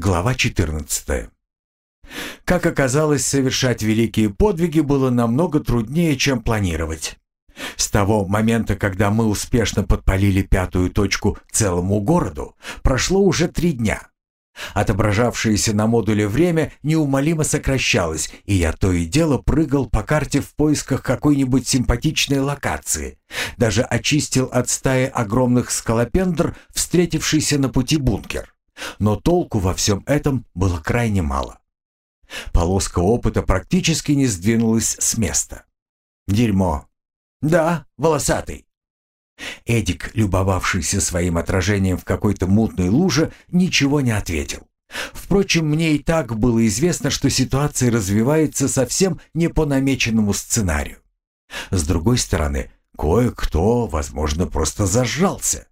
Глава 14. Как оказалось, совершать великие подвиги было намного труднее, чем планировать. С того момента, когда мы успешно подпалили пятую точку целому городу, прошло уже три дня. Отображавшееся на модуле время неумолимо сокращалось, и я то и дело прыгал по карте в поисках какой-нибудь симпатичной локации. Даже очистил от стаи огромных скалопендр встретившийся на пути бункер. Но толку во всем этом было крайне мало. Полоска опыта практически не сдвинулась с места. Дерьмо. Да, волосатый. Эдик, любовавшийся своим отражением в какой-то мутной луже, ничего не ответил. Впрочем, мне и так было известно, что ситуация развивается совсем не по намеченному сценарию. С другой стороны, кое-кто, возможно, просто зажрался.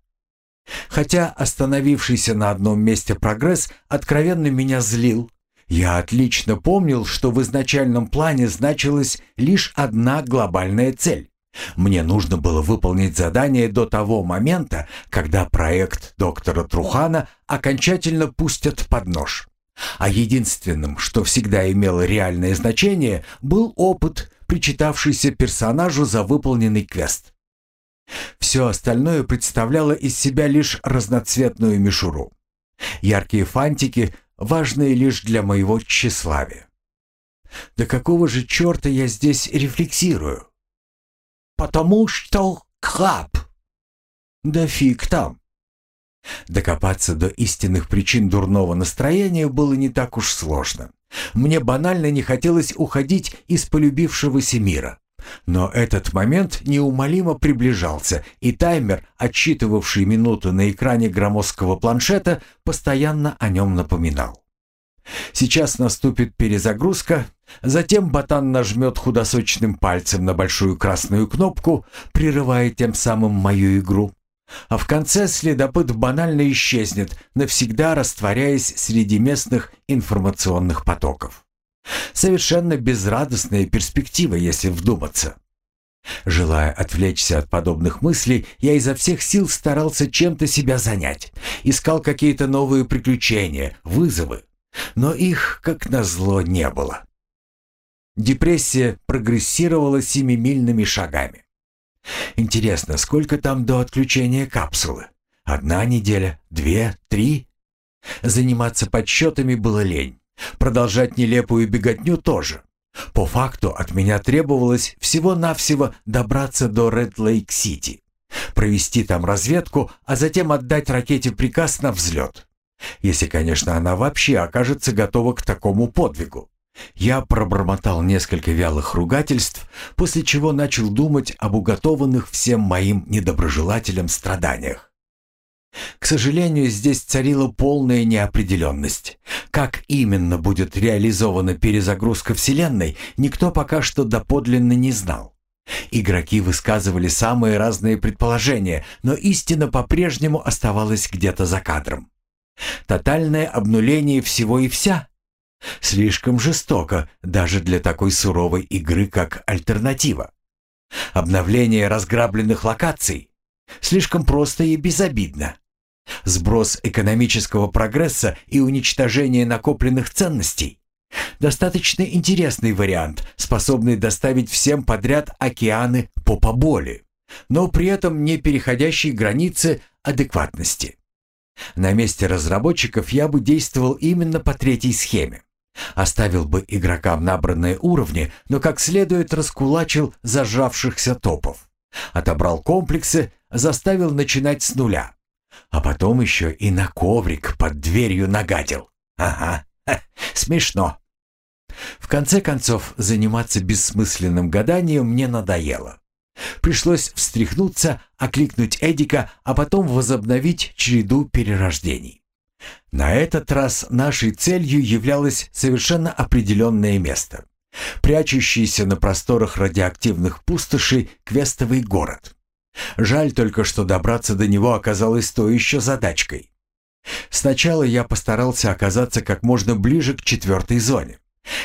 Хотя остановившийся на одном месте прогресс откровенно меня злил. Я отлично помнил, что в изначальном плане значилась лишь одна глобальная цель. Мне нужно было выполнить задание до того момента, когда проект доктора Трухана окончательно пустят под нож. А единственным, что всегда имело реальное значение, был опыт, причитавшийся персонажу за выполненный квест. Все остальное представляло из себя лишь разноцветную мишуру. Яркие фантики, важные лишь для моего тщеславия. Да какого же черта я здесь рефлексирую? Потому что краб. Да фиг там. Докопаться до истинных причин дурного настроения было не так уж сложно. Мне банально не хотелось уходить из полюбившегося мира. Но этот момент неумолимо приближался, и таймер, отсчитывавший минуты на экране громоздкого планшета, постоянно о нем напоминал. Сейчас наступит перезагрузка, затем ботан нажмет худосочным пальцем на большую красную кнопку, прерывая тем самым мою игру. А в конце следопыт банально исчезнет, навсегда растворяясь среди местных информационных потоков. Совершенно безрадостная перспектива, если вдуматься. Желая отвлечься от подобных мыслей, я изо всех сил старался чем-то себя занять. Искал какие-то новые приключения, вызовы. Но их, как назло, не было. Депрессия прогрессировала семимильными шагами. Интересно, сколько там до отключения капсулы? Одна неделя? Две? Три? Заниматься подсчетами было лень. Продолжать нелепую беготню тоже. По факту от меня требовалось всего-навсего добраться до Ред-Лейк-Сити, провести там разведку, а затем отдать ракете приказ на взлет. Если, конечно, она вообще окажется готова к такому подвигу. Я пробормотал несколько вялых ругательств, после чего начал думать об уготованных всем моим недоброжелателям страданиях. К сожалению, здесь царила полная неопределенность. Как именно будет реализована перезагрузка Вселенной, никто пока что доподлинно не знал. Игроки высказывали самые разные предположения, но истина по-прежнему оставалась где-то за кадром. Тотальное обнуление всего и вся? Слишком жестоко даже для такой суровой игры, как альтернатива. Обновление разграбленных локаций? Слишком просто и безобидно. Сброс экономического прогресса и уничтожение накопленных ценностей. Достаточно интересный вариант, способный доставить всем подряд океаны по поболи, но при этом не переходящий границы адекватности. На месте разработчиков я бы действовал именно по третьей схеме. Оставил бы игрокам набранные уровни, но как следует раскулачил зажавшихся топов. Отобрал комплексы, заставил начинать с нуля. А потом еще и на коврик под дверью нагадил. Ага, ха, смешно. В конце концов, заниматься бессмысленным гаданием мне надоело. Пришлось встряхнуться, окликнуть Эдика, а потом возобновить череду перерождений. На этот раз нашей целью являлось совершенно определенное место. Прячущийся на просторах радиоактивных пустошей квестовый город. Жаль только, что добраться до него оказалось то еще задачкой. Сначала я постарался оказаться как можно ближе к четвертой зоне.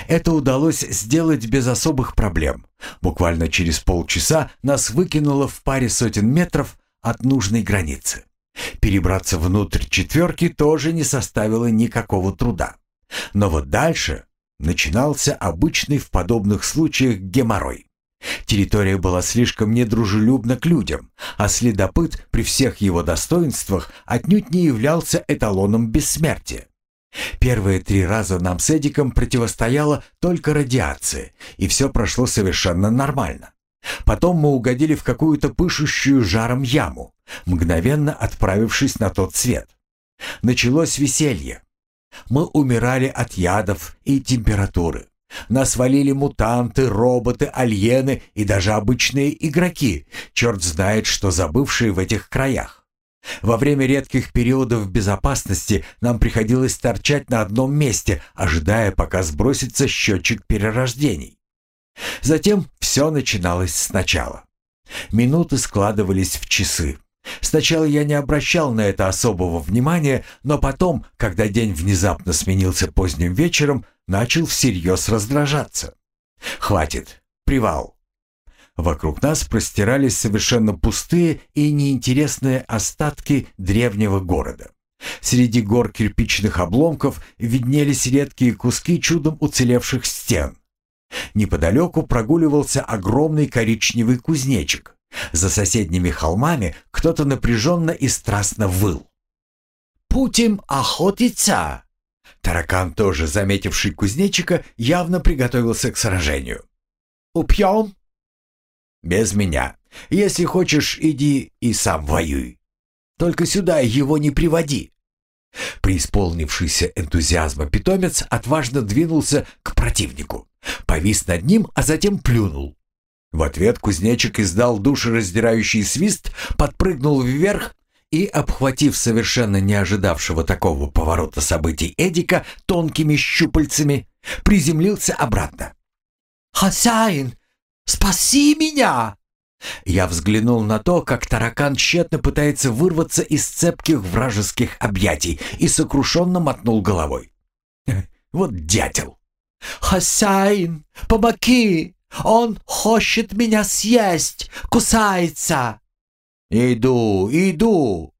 Это удалось сделать без особых проблем. Буквально через полчаса нас выкинуло в паре сотен метров от нужной границы. Перебраться внутрь четверки тоже не составило никакого труда. Но вот дальше начинался обычный в подобных случаях геморрой. Территория была слишком недружелюбна к людям, а следопыт при всех его достоинствах отнюдь не являлся эталоном бессмертия. Первые три раза нам с Эдиком противостояла только радиация, и все прошло совершенно нормально. Потом мы угодили в какую-то пышущую жаром яму, мгновенно отправившись на тот свет. Началось веселье. Мы умирали от ядов и температуры. Нас валили мутанты, роботы, альены и даже обычные игроки, черт знает, что забывшие в этих краях. Во время редких периодов безопасности нам приходилось торчать на одном месте, ожидая, пока сбросится счетчик перерождений. Затем все начиналось сначала. Минуты складывались в часы. Сначала я не обращал на это особого внимания, но потом, когда день внезапно сменился поздним вечером, начал всерьез раздражаться. «Хватит! Привал!» Вокруг нас простирались совершенно пустые и неинтересные остатки древнего города. Среди гор кирпичных обломков виднелись редкие куски чудом уцелевших стен. Неподалеку прогуливался огромный коричневый кузнечик. За соседними холмами кто-то напряженно и страстно выл. «Путем охотиться!» Таракан, тоже заметивший кузнечика, явно приготовился к сражению. «Упьем?» «Без меня. Если хочешь, иди и сам воюй. Только сюда его не приводи». Преисполнившийся энтузиазма питомец отважно двинулся к противнику, повис над ним, а затем плюнул. В ответ кузнечик издал душераздирающий свист, подпрыгнул вверх и, обхватив совершенно не ожидавшего такого поворота событий Эдика тонкими щупальцами, приземлился обратно. «Хозяин, спаси меня!» Я взглянул на то, как таракан тщетно пытается вырваться из цепких вражеских объятий и сокрушенно мотнул головой. «Вот дятел!» «Хозяин, помоги! Он хочет меня съесть! Кусается!» «Иду, иду!»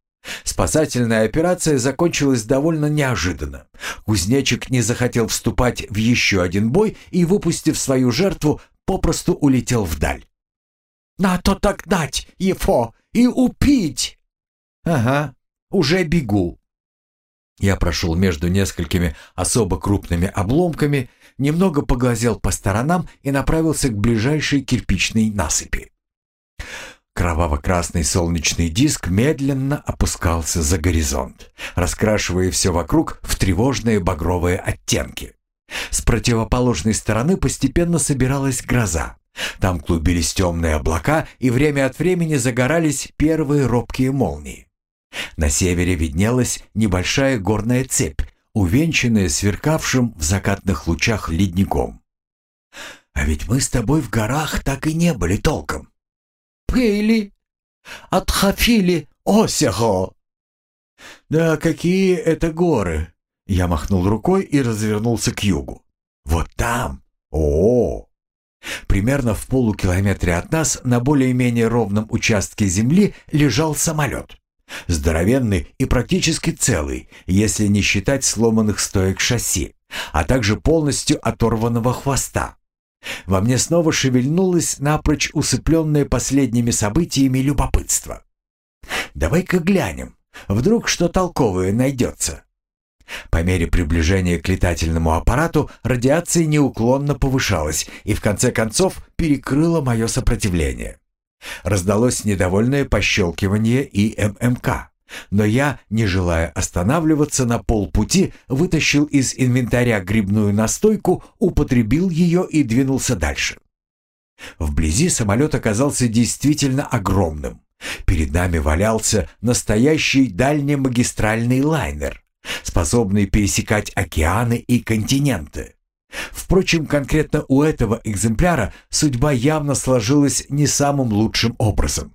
Спасательная операция закончилась довольно неожиданно. Кузнечик не захотел вступать в еще один бой и, выпустив свою жертву, попросту улетел вдаль. «На то так дать его и упить!» «Ага, уже бегу!» Я прошел между несколькими особо крупными обломками, немного поглазел по сторонам и направился к ближайшей кирпичной насыпи. Кроваво-красный солнечный диск медленно опускался за горизонт, раскрашивая все вокруг в тревожные багровые оттенки. С противоположной стороны постепенно собиралась гроза. Там клубились темные облака, и время от времени загорались первые робкие молнии. На севере виднелась небольшая горная цепь, увенчанная сверкавшим в закатных лучах ледником. «А ведь мы с тобой в горах так и не были толком пыли, отхофили осего. Да какие это горы! Я махнул рукой и развернулся к югу. Вот там! О! Примерно в полукилометре от нас на более-менее ровном участке земли лежал самолет. Здоровенный и практически целый, если не считать сломанных стоек шасси, а также полностью оторванного хвоста. Во мне снова шевельнулось напрочь усыпленное последними событиями любопытство. «Давай-ка глянем, вдруг что толковое найдется». По мере приближения к летательному аппарату радиация неуклонно повышалась и в конце концов перекрыла мое сопротивление. Раздалось недовольное пощелкивание и ММК. Но я, не желая останавливаться на полпути, вытащил из инвентаря грибную настойку, употребил ее и двинулся дальше. Вблизи самолет оказался действительно огромным. Перед нами валялся настоящий дальнемагистральный лайнер, способный пересекать океаны и континенты. Впрочем, конкретно у этого экземпляра судьба явно сложилась не самым лучшим образом.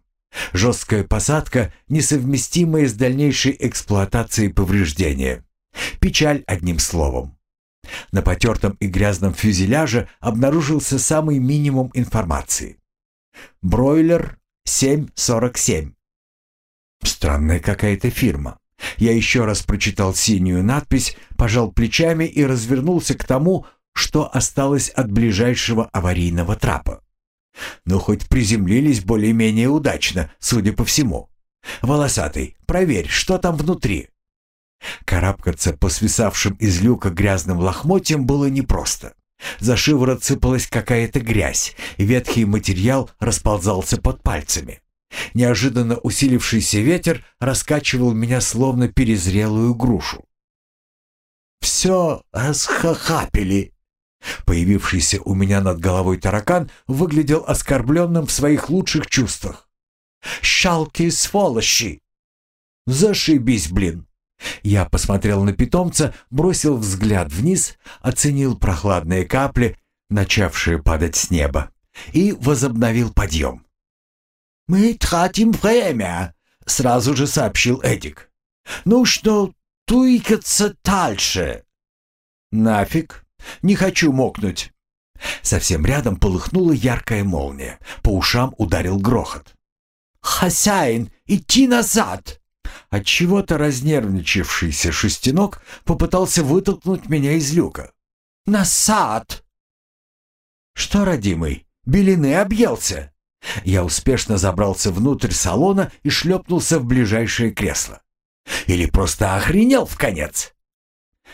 Жесткая посадка, несовместимая с дальнейшей эксплуатацией повреждения. Печаль одним словом. На потертом и грязном фюзеляже обнаружился самый минимум информации. Бройлер 747. Странная какая-то фирма. Я еще раз прочитал синюю надпись, пожал плечами и развернулся к тому, что осталось от ближайшего аварийного трапа. Ну, хоть приземлились более-менее удачно, судя по всему. Волосатый, проверь, что там внутри. Карабкаться по свисавшим из люка грязным лохмотьям было непросто. За шиворот сыпалась какая-то грязь, ветхий материал расползался под пальцами. Неожиданно усилившийся ветер раскачивал меня словно перезрелую грушу. «Все расхахапили!» Появившийся у меня над головой таракан выглядел оскорбленным в своих лучших чувствах. «Щалки сволочи!» «Зашибись, блин!» Я посмотрел на питомца, бросил взгляд вниз, оценил прохладные капли, начавшие падать с неба, и возобновил подъем. «Мы тратим время», — сразу же сообщил Эдик. «Ну что, туикаться дальше?» «Нафиг, не хочу мокнуть». Совсем рядом полыхнула яркая молния, по ушам ударил грохот. «Хозяин, идти назад!» Отчего-то разнервничавшийся шестенок попытался вытолкнуть меня из люка. «Насад!» «Что, родимый, белины объелся?» Я успешно забрался внутрь салона и шлепнулся в ближайшее кресло. Или просто охренел в конец?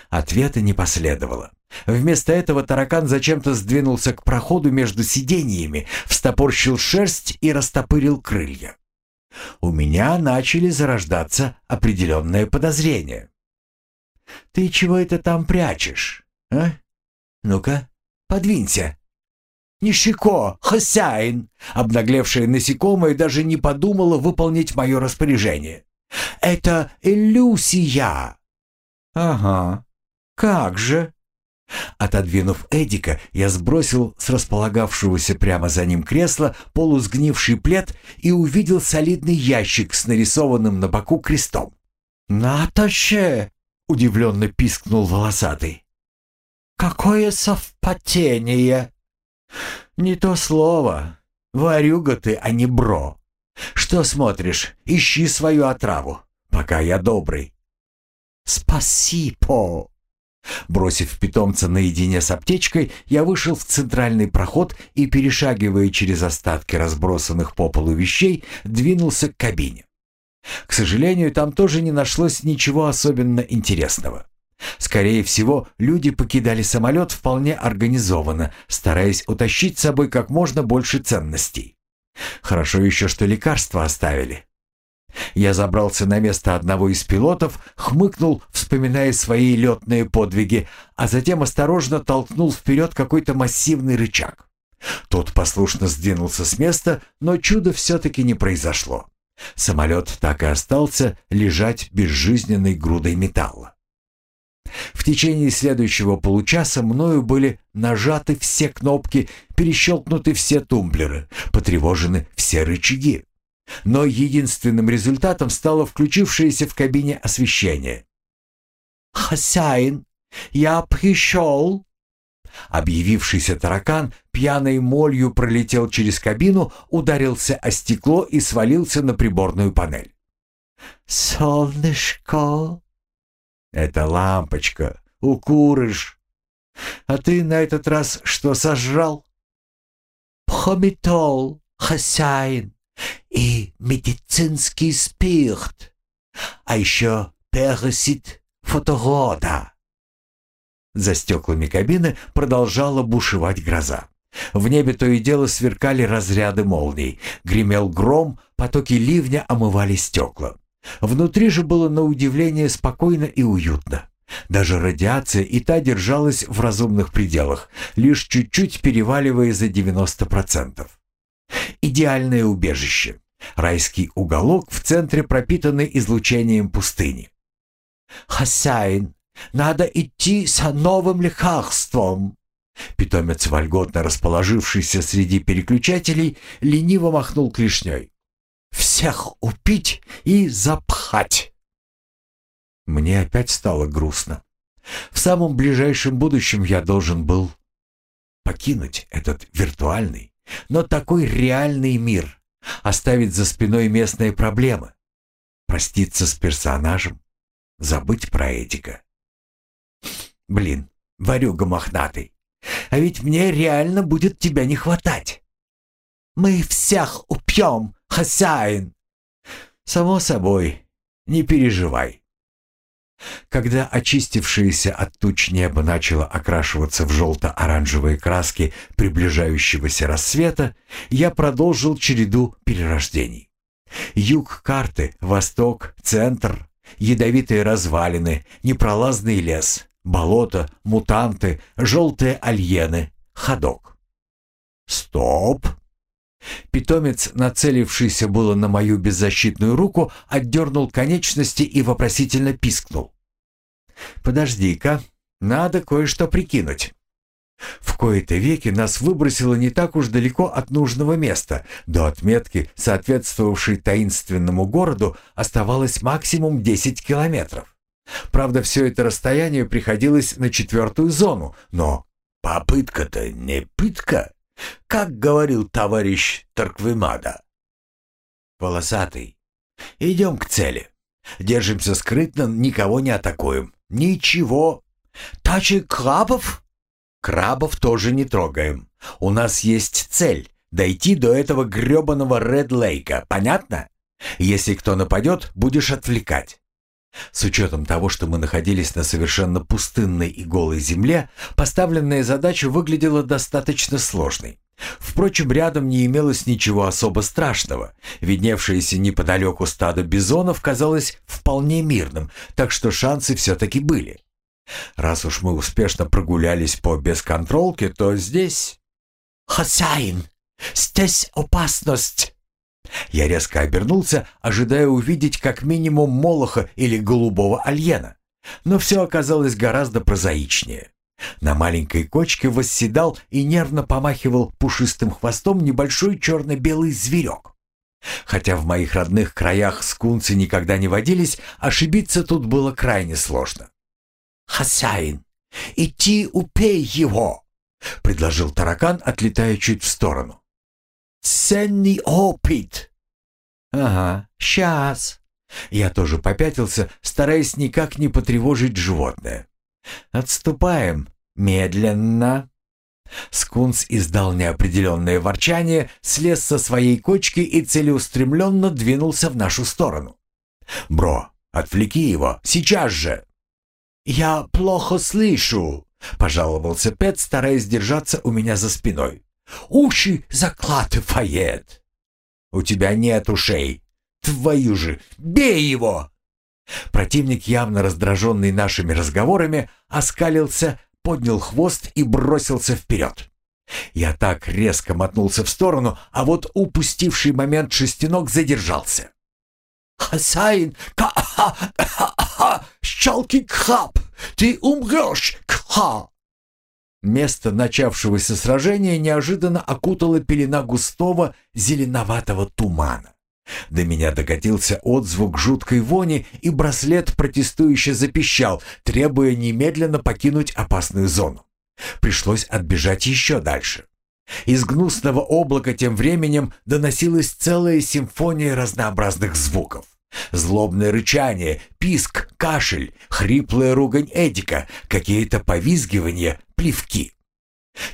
Ответа не последовало. Вместо этого таракан зачем-то сдвинулся к проходу между сиденьями, встопорщил шерсть и растопырил крылья. У меня начали зарождаться определенные подозрения. «Ты чего это там прячешь, а? Ну-ка, подвинься!» «Нищико, хозяин!» Обнаглевшая насекомое даже не подумала выполнить мое распоряжение. «Это иллюзия!» «Ага, как же!» Отодвинув Эдика, я сбросил с располагавшегося прямо за ним кресла полусгнивший плед и увидел солидный ящик с нарисованным на боку крестом. «Наташе!» — удивленно пискнул волосатый. «Какое совпадение!» «Не то слово. Варюга ты, а не бро. Что смотришь? Ищи свою отраву, пока я добрый». «Спасибо!» Бросив питомца наедине с аптечкой, я вышел в центральный проход и, перешагивая через остатки разбросанных по полу вещей, двинулся к кабине. К сожалению, там тоже не нашлось ничего особенно интересного. Скорее всего, люди покидали самолет вполне организованно, стараясь утащить с собой как можно больше ценностей. Хорошо еще, что лекарства оставили. Я забрался на место одного из пилотов, хмыкнул, вспоминая свои летные подвиги, а затем осторожно толкнул вперед какой-то массивный рычаг. Тот послушно сдвинулся с места, но чудо все-таки не произошло. Самолет так и остался лежать безжизненной грудой металла. В течение следующего получаса мною были нажаты все кнопки, перещелкнуты все тумблеры, потревожены все рычаги. Но единственным результатом стало включившееся в кабине освещение. «Хозяин, я пришел!» Объявившийся таракан пьяной молью пролетел через кабину, ударился о стекло и свалился на приборную панель. «Солнышко!» «Это лампочка, укурыш. А ты на этот раз что сожрал?» «Пхометол, хозяин, и медицинский спирт, а еще пересит фоторода». За стеклами кабины продолжала бушевать гроза. В небе то и дело сверкали разряды молний, гремел гром, потоки ливня омывали стекла. Внутри же было на удивление спокойно и уютно. Даже радиация и та держалась в разумных пределах, лишь чуть-чуть переваливая за 90%. Идеальное убежище. Райский уголок в центре пропитанный излучением пустыни. «Хозяин, надо идти с новым лекарством!» Питомец, вольготно расположившийся среди переключателей, лениво махнул клешней. Всех упить и запхать. Мне опять стало грустно. В самом ближайшем будущем я должен был покинуть этот виртуальный, но такой реальный мир, оставить за спиной местные проблемы. проститься с персонажем, забыть про Эдика. Блин, варюга мохнатый, а ведь мне реально будет тебя не хватать. Мы всех упьем, хозяин. Само собой, не переживай. Когда очистившееся от туч небо начало окрашиваться в желто-оранжевые краски приближающегося рассвета, я продолжил череду перерождений. Юг карты, восток, центр, ядовитые развалины, непролазный лес, болото, мутанты, желтые альены, ходок. Стоп! Питомец, нацелившийся было на мою беззащитную руку, отдернул конечности и вопросительно пискнул. «Подожди-ка, надо кое-что прикинуть». В кои-то веки нас выбросило не так уж далеко от нужного места. До отметки, соответствовавшей таинственному городу, оставалось максимум 10 километров. Правда, все это расстояние приходилось на четвертую зону, но попытка-то не пытка, как говорил товарищ Тарквимада. Волосатый, идем к цели. Держимся скрытно, никого не атакуем. Ничего. Тачи крабов? Крабов тоже не трогаем. У нас есть цель — дойти до этого грёбаного Ред Лейка, понятно? Если кто нападет, будешь отвлекать. С учетом того, что мы находились на совершенно пустынной и голой земле, поставленная задача выглядела достаточно сложной. Впрочем, рядом не имелось ничего особо страшного. Видневшееся неподалеку стадо бизонов казалось вполне мирным, так что шансы все-таки были. Раз уж мы успешно прогулялись по бесконтролке, то здесь... «Хозяин, здесь опасность!» Я резко обернулся, ожидая увидеть как минимум молоха или голубого альена. Но все оказалось гораздо прозаичнее. На маленькой кочке восседал и нервно помахивал пушистым хвостом небольшой черно-белый зверек. Хотя в моих родных краях скунцы никогда не водились, ошибиться тут было крайне сложно. «Хозяин, идти упей его!» — предложил таракан, отлетая чуть в сторону. «Ценный опыт!» «Ага, сейчас!» Я тоже попятился, стараясь никак не потревожить животное. «Отступаем. Медленно». Скунс издал неопределенное ворчание, слез со своей кочки и целеустремленно двинулся в нашу сторону. «Бро, отвлеки его, сейчас же!» «Я плохо слышу», — пожаловался Пэт, стараясь держаться у меня за спиной. «Уши закладывает». «У тебя нет ушей. Твою же, бей его!» Противник, явно раздраженный нашими разговорами, оскалился, поднял хвост и бросился вперед. Я так резко мотнулся в сторону, а вот упустивший момент шестенок задержался. «Хозяин, ка-ха-ха-ха, щелкий хап, ты умрешь, кха!» Место начавшегося сражения неожиданно окутала пелена густого зеленоватого тумана. До меня докатился отзвук жуткой вони, и браслет протестующе запищал, требуя немедленно покинуть опасную зону. Пришлось отбежать еще дальше. Из гнусного облака тем временем доносилась целая симфония разнообразных звуков. Злобное рычание, писк, кашель, хриплая ругань Эдика, какие-то повизгивания, плевки.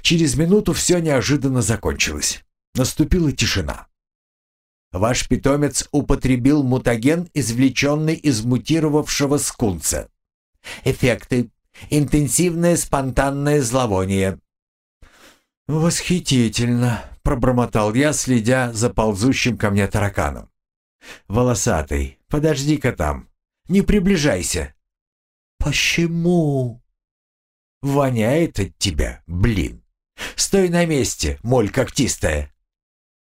Через минуту все неожиданно закончилось. Наступила тишина. Ваш питомец употребил мутаген, извлеченный из мутировавшего скунца. Эффекты. Интенсивное спонтанное зловоние. «Восхитительно», — пробормотал я, следя за ползущим ко мне тараканом. «Волосатый, подожди-ка там. Не приближайся». «Почему?» «Воняет от тебя, блин. Стой на месте, моль когтистая».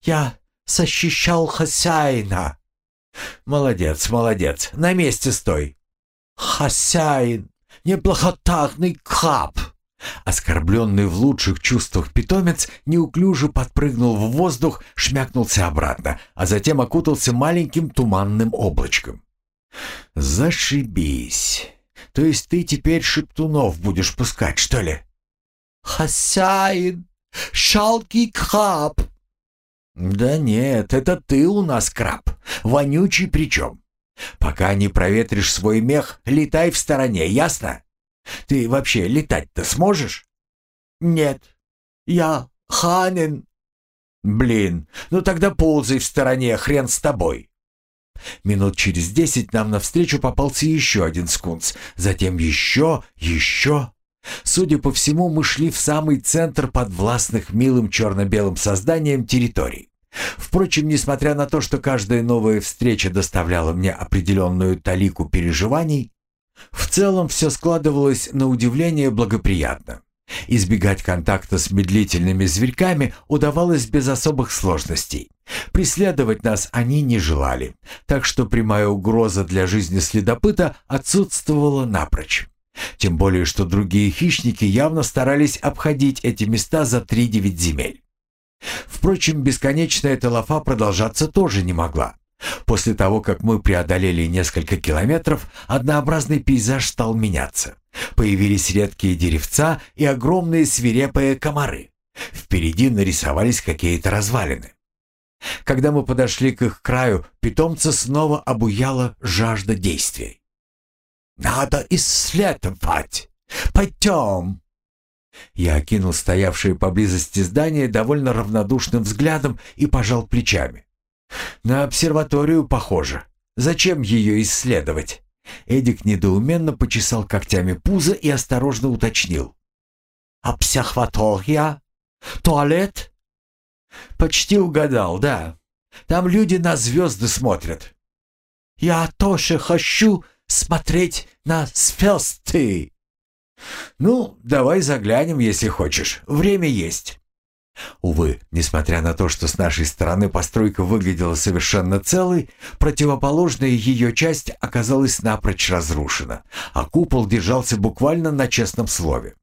«Я защищал хозяина». «Молодец, молодец, на месте стой». «Хозяин, неблагодарный краб!» Оскорбленный в лучших чувствах питомец неуклюже подпрыгнул в воздух, шмякнулся обратно, а затем окутался маленьким туманным облачком. «Зашибись! То есть ты теперь шептунов будешь пускать, что ли?» «Хозяин! Шалкий краб!» «Да нет, это ты у нас краб, вонючий причем. Пока не проветришь свой мех, летай в стороне, ясно? Ты вообще летать-то сможешь? Нет, я ханин. Блин, ну тогда ползай в стороне, хрен с тобой. Минут через десять нам навстречу попался еще один скунс, затем еще, еще. Судя по всему, мы шли в самый центр подвластных милым черно-белым созданием территорий. Впрочем, несмотря на то, что каждая новая встреча доставляла мне определенную талику переживаний, в целом все складывалось на удивление благоприятно. Избегать контакта с медлительными зверьками удавалось без особых сложностей. Преследовать нас они не желали, так что прямая угроза для жизни следопыта отсутствовала напрочь. Тем более, что другие хищники явно старались обходить эти места за три-девять земель. Впрочем, бесконечная эта лафа продолжаться тоже не могла. После того, как мы преодолели несколько километров, однообразный пейзаж стал меняться. Появились редкие деревца и огромные свирепые комары. Впереди нарисовались какие-то развалины. Когда мы подошли к их краю, питомца снова обуяла жажда действий. «Надо исследовать! Пойдем!» Я окинул стоявшее поблизости здание довольно равнодушным взглядом и пожал плечами. «На обсерваторию похоже. Зачем ее исследовать?» Эдик недоуменно почесал когтями пузо и осторожно уточнил. «Обсерватория? Туалет?» «Почти угадал, да. Там люди на звезды смотрят». «Я тоже хочу смотреть на звезды». «Ну, давай заглянем, если хочешь. Время есть». Увы, несмотря на то, что с нашей стороны постройка выглядела совершенно целой, противоположная ее часть оказалась напрочь разрушена, а купол держался буквально на честном слове.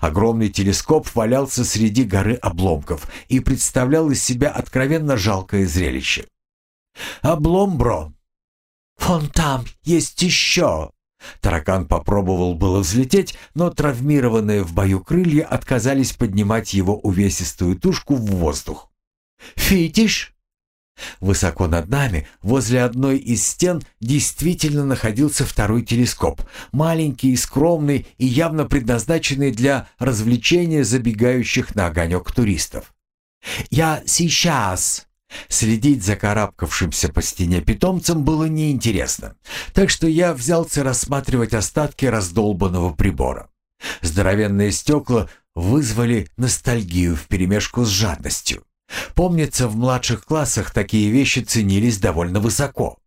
Огромный телескоп валялся среди горы обломков и представлял из себя откровенно жалкое зрелище. «Облом, бро!» «Вон там есть еще!» Таракан попробовал было взлететь, но травмированные в бою крылья отказались поднимать его увесистую тушку в воздух. «Фитиш?» Высоко над нами, возле одной из стен, действительно находился второй телескоп, маленький скромный и явно предназначенный для развлечения забегающих на огонек туристов. «Я сейчас!» Следить за карабкавшимся по стене питомцем было неинтересно, так что я взялся рассматривать остатки раздолбанного прибора. Здоровенные стекла вызвали ностальгию вперемешку с жадностью. Помнится, в младших классах такие вещи ценились довольно высоко.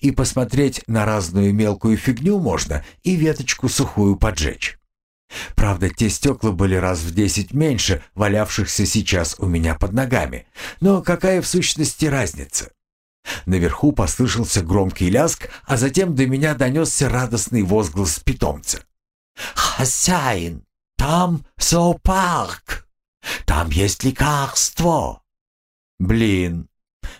И посмотреть на разную мелкую фигню можно, и веточку сухую поджечь. Правда, те стекла были раз в десять меньше валявшихся сейчас у меня под ногами. Но какая в сущности разница? Наверху послышался громкий ляск, а затем до меня донесся радостный возглас питомца. «Хозяин, там зоопарк! Там есть лекарство!» «Блин,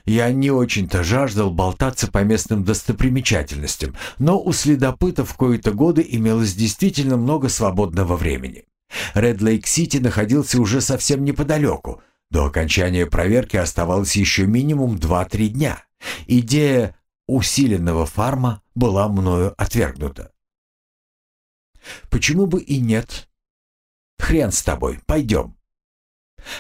я не очень-то жаждал болтаться по местным достопримечательностям, но у следопытов в кои-то годы имелось действительно много свободного времени. Ред Лейк-Сити находился уже совсем неподалеку. До окончания проверки оставалось еще минимум 2-3 дня. Идея усиленного фарма была мною отвергнута. Почему бы и нет? Хрен с тобой, пойдем.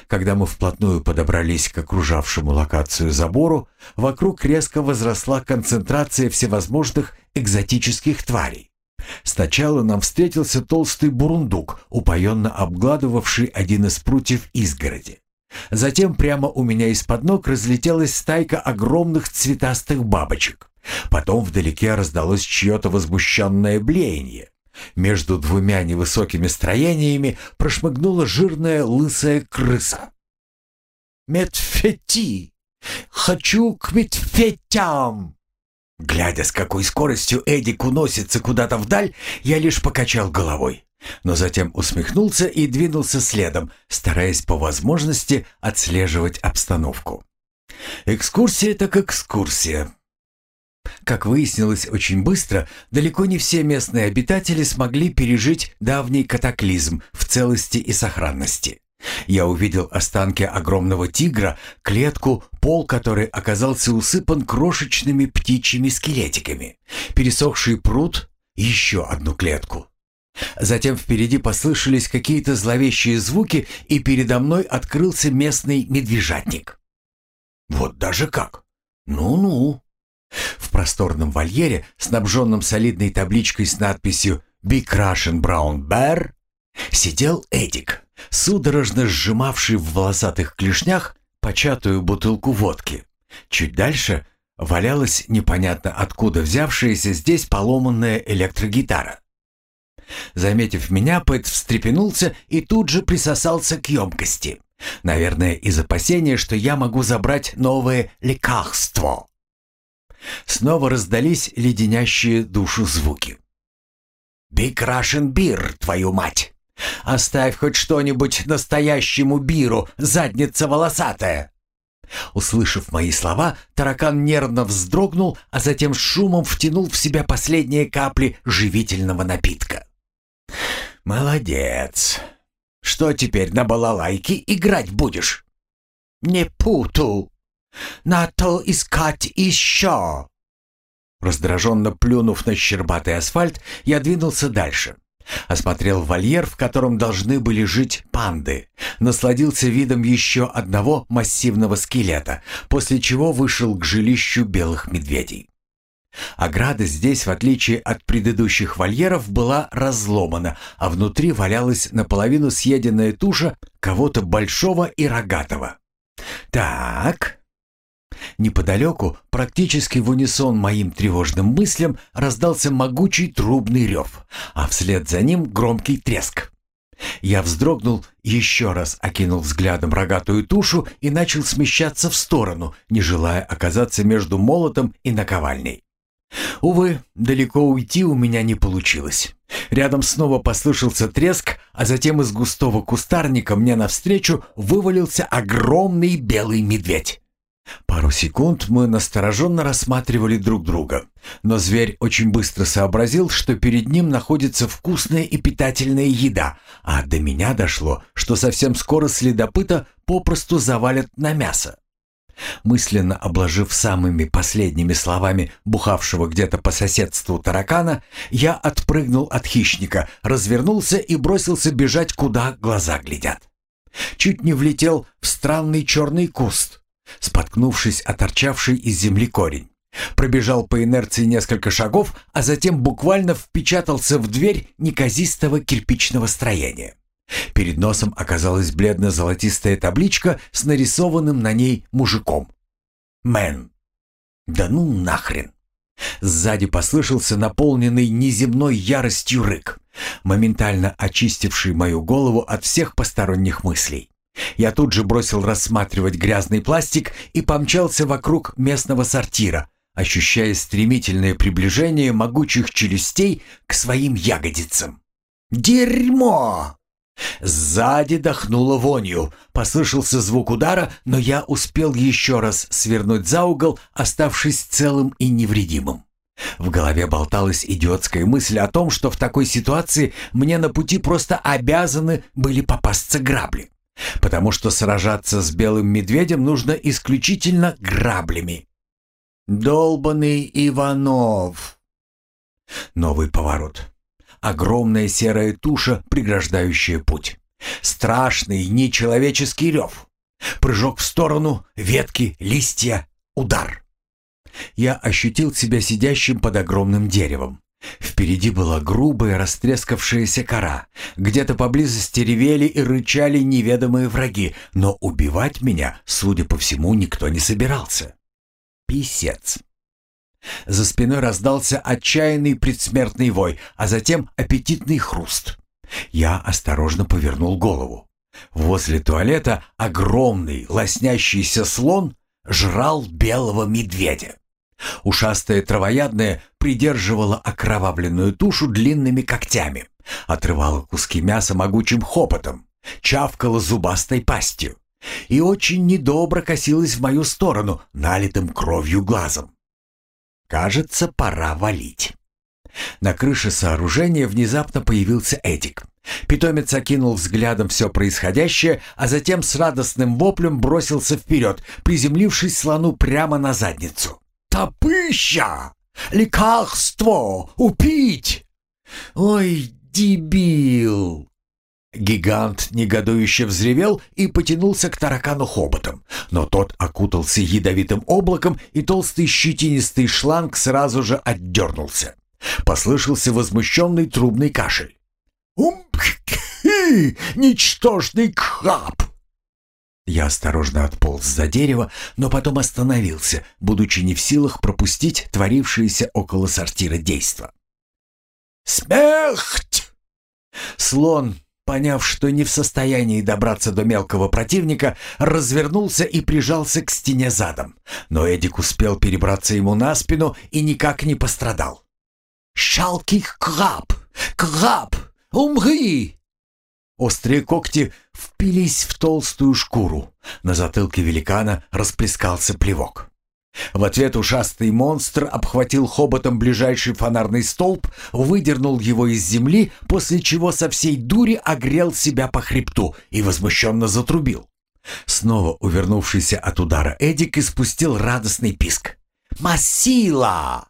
Когда мы вплотную подобрались к окружавшему локацию забору, вокруг резко возросла концентрация всевозможных экзотических тварей. Сначала нам встретился толстый бурундук, упоенно обгладывавший один из прутьев изгороди. Затем прямо у меня из-под ног разлетелась стайка огромных цветастых бабочек. Потом вдалеке раздалось чье-то возмущенное блеяние. Между двумя невысокими строениями прошмыгнула жирная лысая крыса. «Медфети! Хочу к медфетям!» Глядя, с какой скоростью Эдик уносится куда-то вдаль, я лишь покачал головой, но затем усмехнулся и двинулся следом, стараясь по возможности отслеживать обстановку. Экскурсия так экскурсия. Как выяснилось очень быстро, далеко не все местные обитатели смогли пережить давний катаклизм в целости и сохранности. Я увидел останки огромного тигра, клетку, пол которой оказался усыпан крошечными птичьими скелетиками, пересохший пруд и еще одну клетку. Затем впереди послышались какие-то зловещие звуки, и передо мной открылся местный медвежатник. Вот даже как! Ну-ну! В просторном вольере, снабженном солидной табличкой с надписью «Big Russian Brown Bear», сидел Эдик, судорожно сжимавший в волосатых клешнях початую бутылку водки. Чуть дальше валялась непонятно откуда взявшаяся здесь поломанная электрогитара. Заметив меня, Пэт встрепенулся и тут же присосался к емкости. Наверное, из опасения, что я могу забрать новое лекарство. Снова раздались леденящие душу звуки. «Big Russian Beer, твою мать! Оставь хоть что-нибудь настоящему биру, задница волосатая!» Услышав мои слова, таракан нервно вздрогнул, а затем с шумом втянул в себя последние капли живительного напитка. «Молодец! Что теперь на балалайке играть будешь?» «Не путу! На то искать еще!» Раздраженно плюнув на щербатый асфальт, я двинулся дальше. Осмотрел вольер, в котором должны были жить панды. Насладился видом еще одного массивного скелета, после чего вышел к жилищу белых медведей. Ограда здесь, в отличие от предыдущих вольеров, была разломана, а внутри валялась наполовину съеденная туша кого-то большого и рогатого. «Так...» Неподалеку, практически в унисон моим тревожным мыслям, раздался могучий трубный рев, а вслед за ним громкий треск. Я вздрогнул, еще раз окинул взглядом рогатую тушу и начал смещаться в сторону, не желая оказаться между молотом и наковальней. Увы, далеко уйти у меня не получилось. Рядом снова послышался треск, а затем из густого кустарника мне навстречу вывалился огромный белый медведь. Пару секунд мы настороженно рассматривали друг друга, но зверь очень быстро сообразил, что перед ним находится вкусная и питательная еда, а до меня дошло, что совсем скоро следопыта попросту завалят на мясо. Мысленно обложив самыми последними словами бухавшего где-то по соседству таракана, я отпрыгнул от хищника, развернулся и бросился бежать, куда глаза глядят. Чуть не влетел в странный черный куст, споткнувшись о торчавший из земли корень. Пробежал по инерции несколько шагов, а затем буквально впечатался в дверь неказистого кирпичного строения. Перед носом оказалась бледно-золотистая табличка с нарисованным на ней мужиком. «Мэн». «Да ну нахрен!» Сзади послышался наполненный неземной яростью рык, моментально очистивший мою голову от всех посторонних мыслей. Я тут же бросил рассматривать грязный пластик и помчался вокруг местного сортира, ощущая стремительное приближение могучих челюстей к своим ягодицам. «Дерьмо!» Сзади дохнуло вонью. Послышался звук удара, но я успел еще раз свернуть за угол, оставшись целым и невредимым. В голове болталась идиотская мысль о том, что в такой ситуации мне на пути просто обязаны были попасться грабли потому что сражаться с белым медведем нужно исключительно граблями. «Долбанный Иванов!» Новый поворот. Огромная серая туша, преграждающая путь. Страшный нечеловеческий рев. Прыжок в сторону, ветки, листья, удар. Я ощутил себя сидящим под огромным деревом. Впереди была грубая растрескавшаяся кора. Где-то поблизости ревели и рычали неведомые враги, но убивать меня, судя по всему, никто не собирался. Писец. За спиной раздался отчаянный предсмертный вой, а затем аппетитный хруст. Я осторожно повернул голову. Возле туалета огромный лоснящийся слон жрал белого медведя. Ушастая травоядная придерживала окровавленную тушу длинными когтями, отрывала куски мяса могучим хопотом, чавкала зубастой пастью и очень недобро косилась в мою сторону, налитым кровью глазом. Кажется, пора валить. На крыше сооружения внезапно появился Эдик. Питомец окинул взглядом все происходящее, а затем с радостным воплем бросился вперед, приземлившись слону прямо на задницу. «Топыща! Лекарство! Упить!» «Ой, дебил!» Гигант негодующе взревел и потянулся к таракану хоботом, но тот окутался ядовитым облаком, и толстый щетинистый шланг сразу же отдернулся. Послышался возмущенный трубный кашель. «Умпхи! Ничтожный краб!» Я осторожно отполз за дерево, но потом остановился, будучи не в силах пропустить творившееся около сортира действо. «Смерть!» Слон, поняв, что не в состоянии добраться до мелкого противника, развернулся и прижался к стене задом. Но Эдик успел перебраться ему на спину и никак не пострадал. «Шалкий краб! Краб! Умри!» Острые когти впились в толстую шкуру. На затылке великана расплескался плевок. В ответ ушастый монстр обхватил хоботом ближайший фонарный столб, выдернул его из земли, после чего со всей дури огрел себя по хребту и возмущенно затрубил. Снова увернувшийся от удара Эдик испустил радостный писк. «Массила!»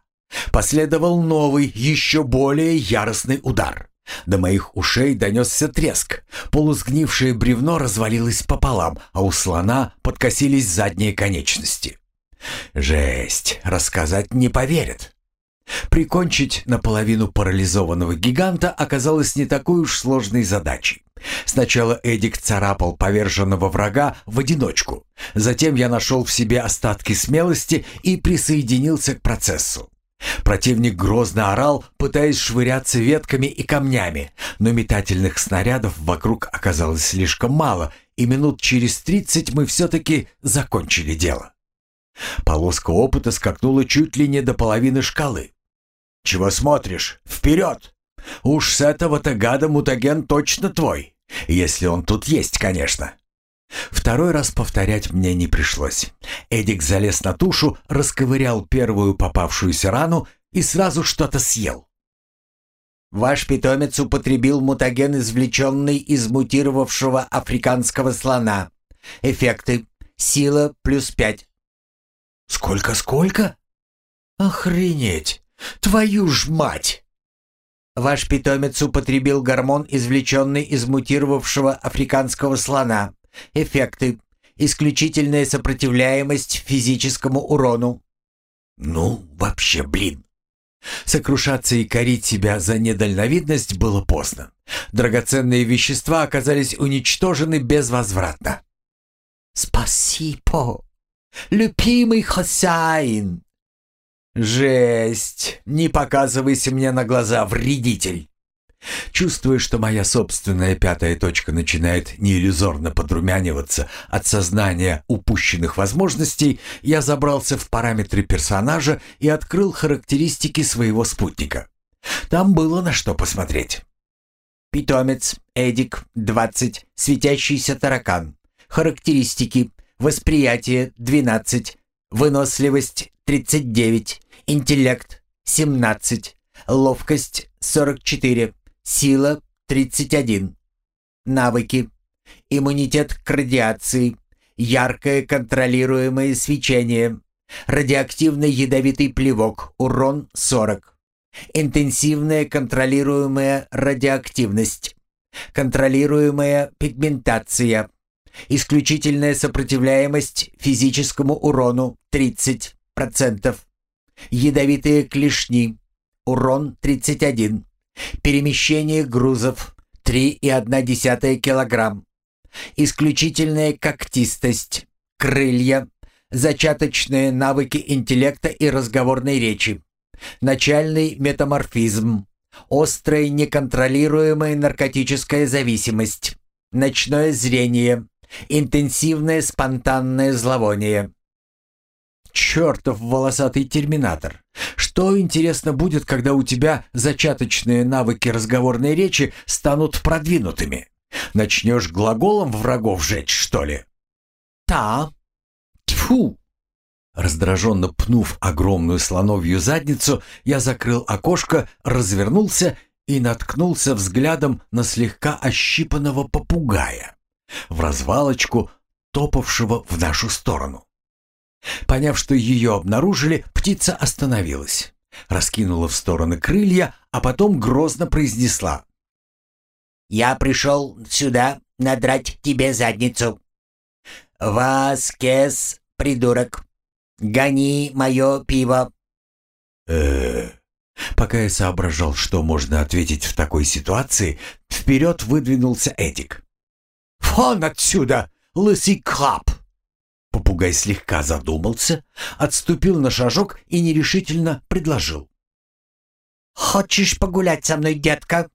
Последовал новый, еще более яростный удар. До моих ушей донесся треск. Полусгнившее бревно развалилось пополам, а у слона подкосились задние конечности. Жесть, рассказать не поверят. Прикончить наполовину парализованного гиганта оказалось не такой уж сложной задачей. Сначала Эдик царапал поверженного врага в одиночку. Затем я нашел в себе остатки смелости и присоединился к процессу. Противник грозно орал, пытаясь швыряться ветками и камнями, но метательных снарядов вокруг оказалось слишком мало, и минут через тридцать мы все-таки закончили дело. Полоска опыта скакнула чуть ли не до половины шкалы. «Чего смотришь? Вперед! Уж с этого-то гада мутаген точно твой, если он тут есть, конечно!» Второй раз повторять мне не пришлось. Эдик залез на тушу, расковырял первую попавшуюся рану и сразу что-то съел. Ваш питомец употребил мутаген, извлеченный из мутировавшего африканского слона. Эффекты. Сила плюс пять. Сколько-сколько? Охренеть! Твою ж мать! Ваш питомец употребил гормон, извлеченный из мутировавшего африканского слона. Эффекты. Исключительная сопротивляемость физическому урону. Ну, вообще, блин. Сокрушаться и корить себя за недальновидность было поздно. Драгоценные вещества оказались уничтожены безвозвратно. «Спасибо, любимый хозяин!» «Жесть! Не показывайся мне на глаза, вредитель!» Чувствуя, что моя собственная пятая точка начинает неиллюзорно подрумяниваться от сознания упущенных возможностей, я забрался в параметры персонажа и открыл характеристики своего спутника. Там было на что посмотреть. Питомец, Эдик, 20, светящийся таракан. Характеристики. Восприятие, 12. Выносливость, 39. Интеллект, 17. Ловкость, 44. Сила 31. Навыки. Иммунитет к радиации. Яркое контролируемое свечение. Радиоактивный ядовитый плевок. Урон 40. Интенсивная контролируемая радиоактивность. Контролируемая пигментация. Исключительная сопротивляемость физическому урону 30%. Ядовитые клешни. Урон 31. Перемещение грузов 3,1 кг. Исключительная когтистость, крылья, зачаточные навыки интеллекта и разговорной речи, начальный метаморфизм, острая неконтролируемая наркотическая зависимость, ночное зрение, интенсивное спонтанное зловоние. Чертов волосатый терминатор. Что, интересно, будет, когда у тебя зачаточные навыки разговорной речи станут продвинутыми? Начнешь глаголом врагов жечь, что ли? Та. Тьфу. Раздраженно пнув огромную слоновью задницу, я закрыл окошко, развернулся и наткнулся взглядом на слегка ощипанного попугая, в развалочку, топавшего в нашу сторону. Поняв, что ее обнаружили, птица остановилась, раскинула в стороны крылья, а потом грозно произнесла. «Я пришел сюда надрать тебе задницу. Васкес, придурок, гони мое пиво». э Пока я соображал, что можно ответить в такой ситуации, вперед выдвинулся Эдик. «Вон отсюда, лысый краб!» Попугай слегка задумался, отступил на шажок и нерешительно предложил. «Хочешь погулять со мной, детка?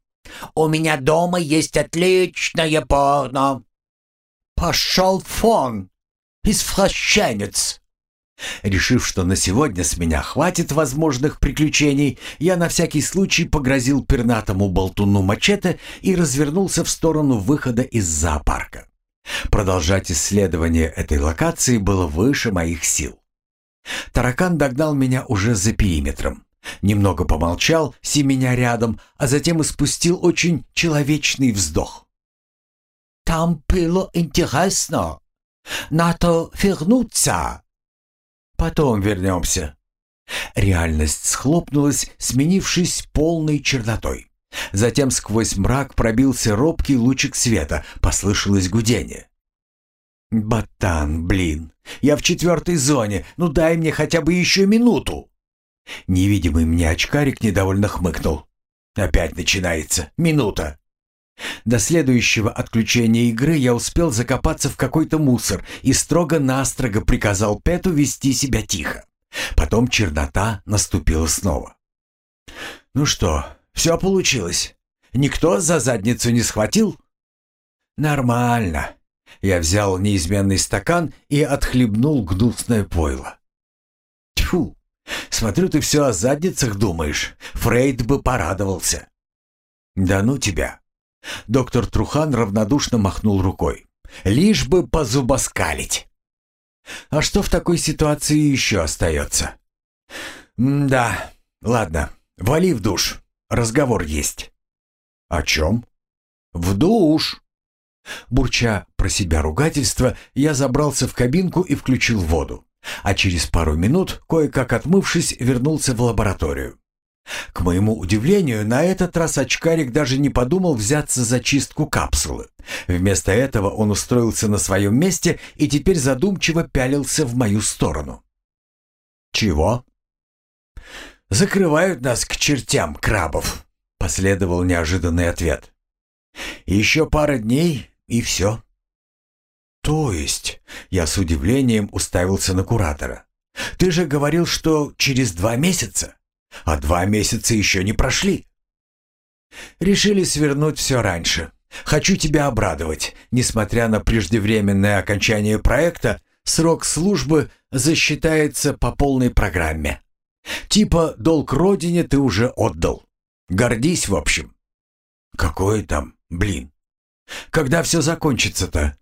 У меня дома есть отличное порно!» «Пошел фон, извращенец!» Решив, что на сегодня с меня хватит возможных приключений, я на всякий случай погрозил пернатому болтуну мачете и развернулся в сторону выхода из зоопарка. Продолжать исследование этой локации было выше моих сил. Таракан догнал меня уже за периметром. Немного помолчал, семеня рядом, а затем испустил очень человечный вздох. «Там было интересно. Надо вернуться». Потом вернемся». Реальность схлопнулась, сменившись полной чернотой. Затем сквозь мрак пробился робкий лучик света, послышалось гудение. «Ботан, блин! Я в четвертой зоне, ну дай мне хотя бы еще минуту!» Невидимый мне очкарик недовольно хмыкнул. «Опять начинается. Минута!» До следующего отключения игры я успел закопаться в какой-то мусор и строго-настрого приказал Пету вести себя тихо. Потом чернота наступила снова. «Ну что, все получилось? Никто за задницу не схватил?» «Нормально». Я взял неизменный стакан и отхлебнул гнусное пойло. «Тьфу! Смотрю, ты все о задницах думаешь. Фрейд бы порадовался». «Да ну тебя!» Доктор Трухан равнодушно махнул рукой. «Лишь бы позубоскалить». «А что в такой ситуации еще остается?» «Да, ладно, вали в душ. Разговор есть». «О чем?» «В душ». Бурча про себя ругательство, я забрался в кабинку и включил воду. А через пару минут, кое-как отмывшись, вернулся в лабораторию. К моему удивлению, на этот раз очкарик даже не подумал взяться за чистку капсулы. Вместо этого он устроился на своем месте и теперь задумчиво пялился в мою сторону. «Чего?» «Закрывают нас к чертям крабов», — последовал неожиданный ответ. «Еще пара дней, и все». «То есть?» — я с удивлением уставился на куратора. «Ты же говорил, что через два месяца?» А два месяца еще не прошли. Решили свернуть все раньше. Хочу тебя обрадовать. Несмотря на преждевременное окончание проекта, срок службы засчитается по полной программе. Типа долг родине ты уже отдал. Гордись, в общем. Какое там, блин. Когда все закончится-то?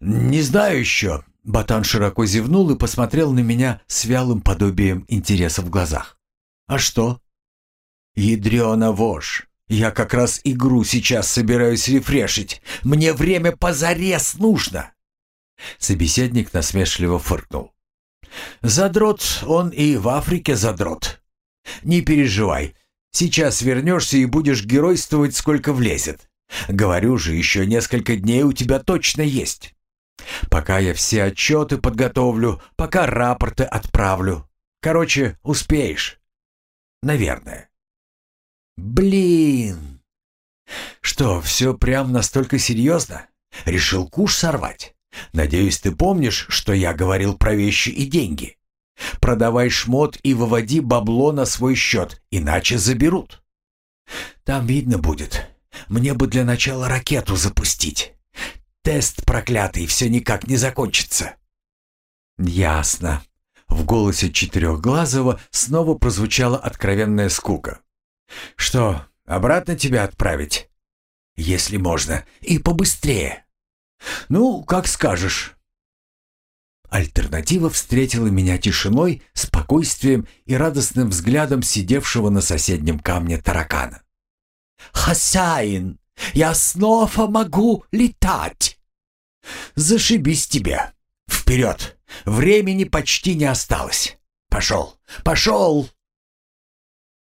Не знаю еще. Батан широко зевнул и посмотрел на меня с вялым подобием интереса в глазах. «А что?» «Ядрёна вошь! Я как раз игру сейчас собираюсь рефрешить. Мне время позарез нужно!» Собеседник насмешливо фыркнул. «Задрот он и в Африке задрот. Не переживай, сейчас вернешься и будешь геройствовать, сколько влезет. Говорю же, еще несколько дней у тебя точно есть. Пока я все отчеты подготовлю, пока рапорты отправлю. Короче, успеешь. Наверное. Блин. Что, все прям настолько серьезно? Решил куш сорвать? Надеюсь, ты помнишь, что я говорил про вещи и деньги. Продавай шмот и выводи бабло на свой счет, иначе заберут. Там видно будет. Мне бы для начала ракету запустить. Тест проклятый все никак не закончится. Ясно. В голосе Четырехглазого снова прозвучала откровенная скука. «Что, обратно тебя отправить?» «Если можно, и побыстрее». «Ну, как скажешь». Альтернатива встретила меня тишиной, спокойствием и радостным взглядом сидевшего на соседнем камне таракана. «Хозяин, я снова могу летать!» «Зашибись тебе! Вперед! Времени почти не осталось! Пошел! Пошел!»